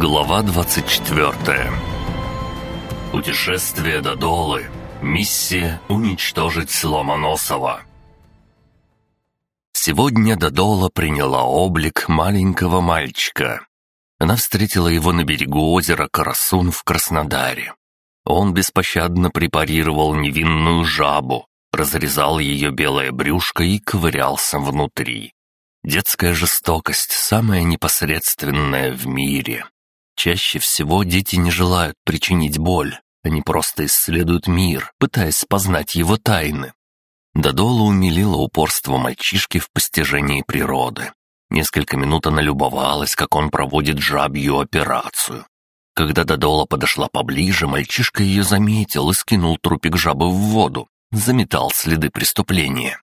Глава 24 Путешествие до Долы. Миссия уничтожить Сломоносова. Сегодня Додола приняла облик маленького мальчика. Она встретила его на берегу озера Карасун в Краснодаре. Он беспощадно препарировал невинную жабу, разрезал ее белое брюшко и ковырялся внутри. Детская жестокость самая непосредственная в мире. Чаще всего дети не желают причинить боль, они просто исследуют мир, пытаясь познать его тайны. Додола умилила упорство мальчишки в постижении природы. Несколько минут она любовалась, как он проводит жабью операцию. Когда Додола подошла поближе, мальчишка ее заметил и скинул трупик жабы в воду, заметал следы преступления.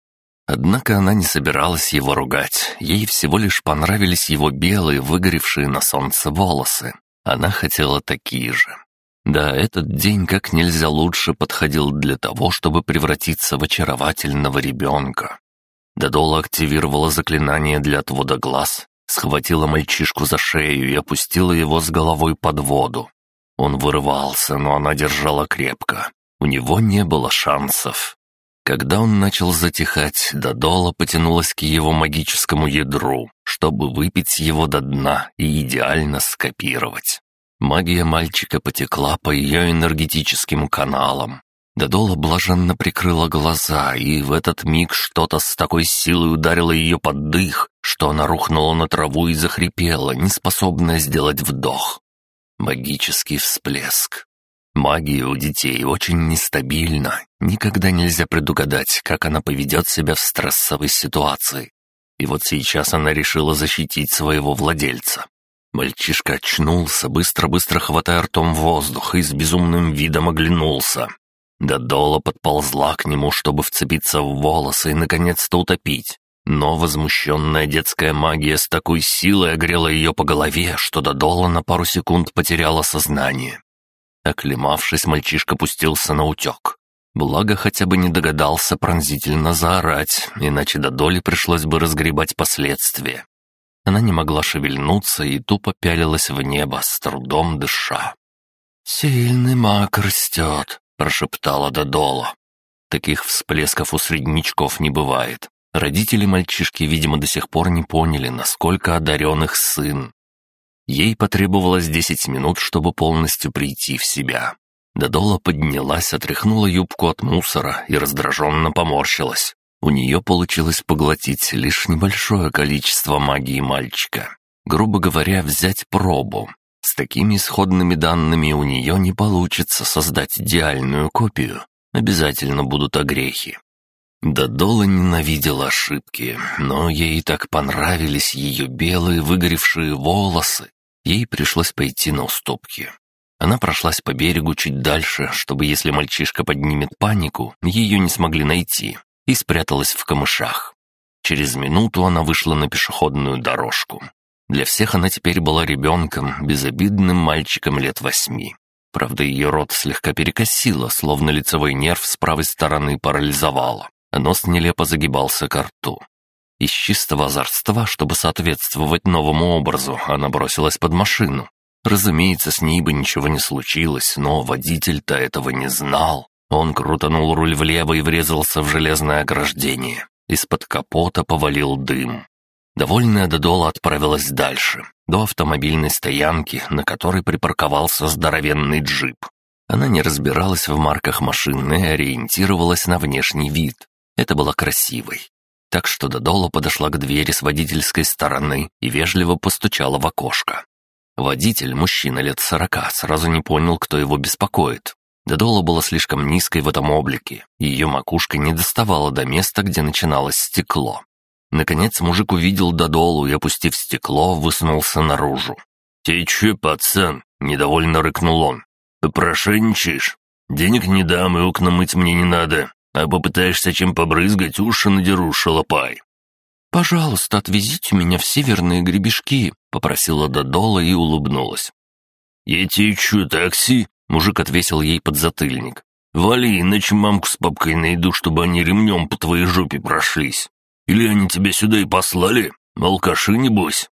Однако она не собиралась его ругать, ей всего лишь понравились его белые, выгоревшие на солнце волосы. Она хотела такие же. Да, этот день как нельзя лучше подходил для того, чтобы превратиться в очаровательного ребенка. Додола активировала заклинание для отвода глаз, схватила мальчишку за шею и опустила его с головой под воду. Он вырывался, но она держала крепко. У него не было шансов. Когда он начал затихать, Додола потянулась к его магическому ядру, чтобы выпить его до дна и идеально скопировать. Магия мальчика потекла по ее энергетическим каналам. Додола блаженно прикрыла глаза, и в этот миг что-то с такой силой ударило ее под дых, что она рухнула на траву и захрипела, неспособная сделать вдох. Магический всплеск. Магия у детей очень нестабильна, никогда нельзя предугадать, как она поведет себя в стрессовой ситуации. И вот сейчас она решила защитить своего владельца. Мальчишка очнулся, быстро-быстро хватая ртом воздух и с безумным видом оглянулся. Додола подползла к нему, чтобы вцепиться в волосы и наконец-то утопить. Но возмущенная детская магия с такой силой огрела ее по голове, что Додола на пару секунд потеряла сознание. Оклемавшись, мальчишка пустился на утек. Благо, хотя бы не догадался пронзительно заорать, иначе до доли пришлось бы разгребать последствия. Она не могла шевельнуться и тупо пялилась в небо, с трудом дыша. «Сильный маг растет», — прошептала Додола. Таких всплесков у среднячков не бывает. Родители мальчишки, видимо, до сих пор не поняли, насколько одарен их сын. Ей потребовалось десять минут, чтобы полностью прийти в себя. Додола поднялась, отряхнула юбку от мусора и раздраженно поморщилась. У нее получилось поглотить лишь небольшое количество магии мальчика. Грубо говоря, взять пробу. С такими исходными данными у нее не получится создать идеальную копию. Обязательно будут огрехи. Додола ненавидела ошибки, но ей так понравились ее белые выгоревшие волосы, Ей пришлось пойти на уступки. Она прошлась по берегу чуть дальше, чтобы, если мальчишка поднимет панику, ее не смогли найти, и спряталась в камышах. Через минуту она вышла на пешеходную дорожку. Для всех она теперь была ребенком, безобидным мальчиком лет восьми. Правда, ее рот слегка перекосило, словно лицевой нерв с правой стороны парализовало, нос нелепо загибался к рту. Из чистого озорства, чтобы соответствовать новому образу, она бросилась под машину. Разумеется, с ней бы ничего не случилось, но водитель-то этого не знал. Он крутанул руль влево и врезался в железное ограждение. Из-под капота повалил дым. Довольная Додола отправилась дальше, до автомобильной стоянки, на которой припарковался здоровенный джип. Она не разбиралась в марках машин и ориентировалась на внешний вид. Это было красивой, так что Додола подошла к двери с водительской стороны и вежливо постучала в окошко. Водитель, мужчина лет сорока, сразу не понял, кто его беспокоит. Додола была слишком низкой в этом облике, и ее макушка не доставала до места, где начиналось стекло. Наконец мужик увидел Додолу и, опустив стекло, высунулся наружу. «Ты че, пацан?» — недовольно рыкнул он. «Попрошайничаешь? Денег не дам, и окна мыть мне не надо. А попытаешься чем побрызгать, уши надеру, шалопай». «Пожалуйста, отвезите меня в северные гребешки», — попросила Додола и улыбнулась. «Я тебе чё, такси?» — мужик отвесил ей подзатыльник. «Вали, иначе мамку с папкой найду, чтобы они ремнем по твоей жопе прошлись. Или они тебя сюда и послали? Алкаши, небось?»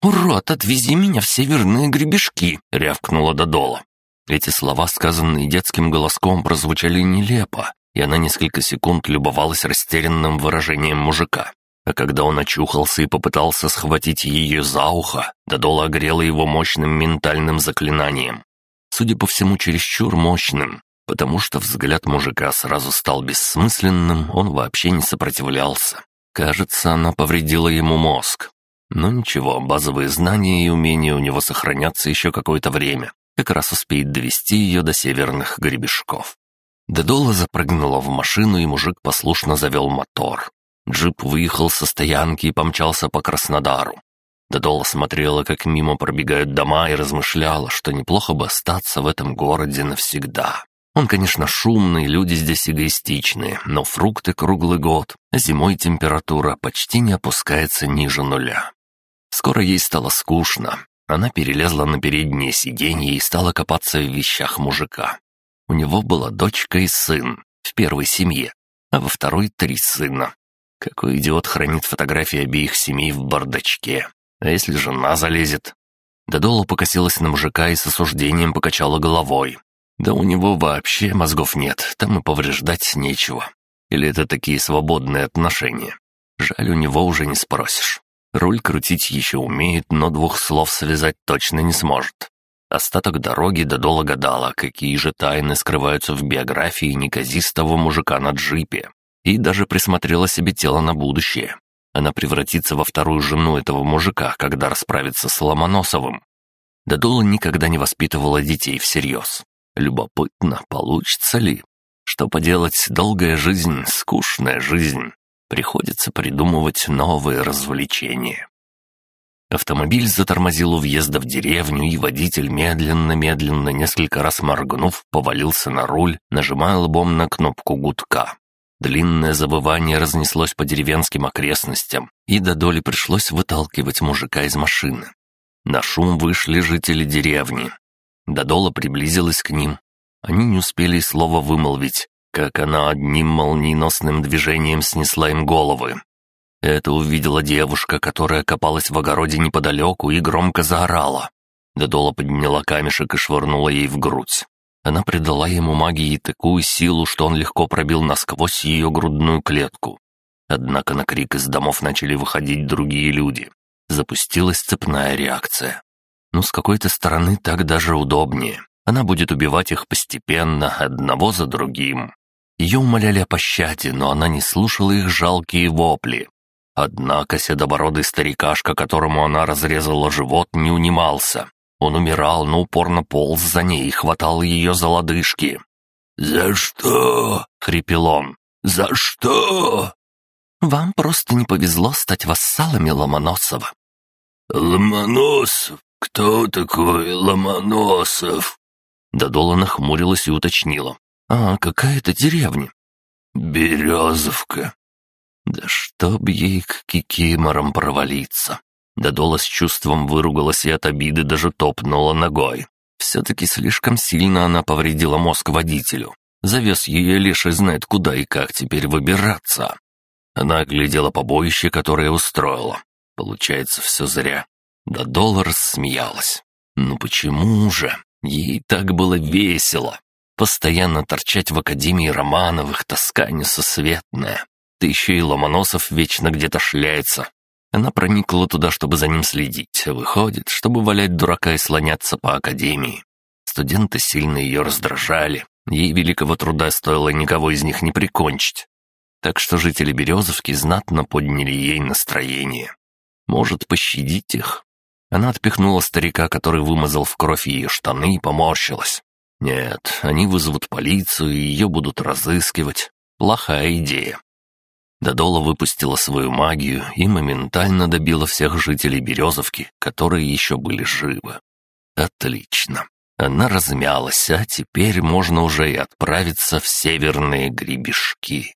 «Урод, отвези меня в северные гребешки!» — рявкнула Додола. Эти слова, сказанные детским голоском, прозвучали нелепо, и она несколько секунд любовалась растерянным выражением мужика. А когда он очухался и попытался схватить ее за ухо, Додола огрела его мощным ментальным заклинанием. Судя по всему, чересчур мощным, потому что взгляд мужика сразу стал бессмысленным, он вообще не сопротивлялся. Кажется, она повредила ему мозг. Но ничего, базовые знания и умения у него сохранятся еще какое-то время. Как раз успеет довести ее до северных гребешков. Дедола запрыгнула в машину, и мужик послушно завел мотор. Джип выехал со стоянки и помчался по Краснодару. Дедола смотрела, как мимо пробегают дома, и размышляла, что неплохо бы остаться в этом городе навсегда. Он, конечно, шумный, люди здесь эгоистичные, но фрукты круглый год, а зимой температура почти не опускается ниже нуля. Скоро ей стало скучно. Она перелезла на переднее сиденье и стала копаться в вещах мужика. У него была дочка и сын в первой семье, а во второй три сына. Какой идиот хранит фотографии обеих семей в бардачке? А если жена залезет? Додола покосилась на мужика и с осуждением покачала головой. Да у него вообще мозгов нет, там и повреждать нечего. Или это такие свободные отношения? Жаль, у него уже не спросишь. Руль крутить еще умеет, но двух слов связать точно не сможет. Остаток дороги Додола гадала, какие же тайны скрываются в биографии неказистого мужика на джипе и даже присмотрела себе тело на будущее. Она превратится во вторую жену этого мужика, когда расправится с Ломоносовым. Додула никогда не воспитывала детей всерьез. Любопытно, получится ли? Что поделать, долгая жизнь, скучная жизнь. Приходится придумывать новые развлечения. Автомобиль затормозил у въезда в деревню, и водитель медленно-медленно, несколько раз моргнув, повалился на руль, нажимая лбом на кнопку гудка. Длинное забывание разнеслось по деревенским окрестностям, и до доли пришлось выталкивать мужика из машины. На шум вышли жители деревни. Додола приблизилась к ним. Они не успели слова вымолвить, как она одним молниеносным движением снесла им головы. Это увидела девушка, которая копалась в огороде неподалеку и громко заорала. Додола подняла камешек и швырнула ей в грудь. Она придала ему магии такую силу, что он легко пробил насквозь ее грудную клетку. Однако на крик из домов начали выходить другие люди. Запустилась цепная реакция. Ну, с какой-то стороны так даже удобнее. Она будет убивать их постепенно, одного за другим. Ее умоляли о пощаде, но она не слушала их жалкие вопли. Однако седобородый старикашка, которому она разрезала живот, не унимался. Он умирал, но упорно полз за ней и хватал ее за лодыжки. «За что?» — хрипел он. «За что?» «Вам просто не повезло стать вассалами Ломоносова». «Ломоносов? Кто такой Ломоносов?» Додола нахмурилась и уточнила. «А, какая это деревня?» «Березовка». «Да чтоб ей к кикиморам провалиться!» Додола с чувством выругалась и от обиды даже топнула ногой. Все-таки слишком сильно она повредила мозг водителю. Завез ее лишь и знает, куда и как теперь выбираться. Она оглядела побоище, которое устроила. Получается, все зря. Да доллар смеялась. Ну почему же? Ей так было весело. Постоянно торчать в Академии Романовых, тоска несусветная. Да еще и Ломоносов вечно где-то шляется, она проникла туда, чтобы за ним следить, выходит, чтобы валять дурака и слоняться по академии. Студенты сильно ее раздражали, ей великого труда стоило никого из них не прикончить. Так что жители Березовки знатно подняли ей настроение. Может, пощадить их? Она отпихнула старика, который вымазал в кровь ее штаны, и поморщилась. Нет, они вызовут полицию, и ее будут разыскивать. Плохая идея. Додола выпустила свою магию и моментально добила всех жителей Березовки, которые еще были живы. Отлично. Она размялась, а теперь можно уже и отправиться в северные гребешки.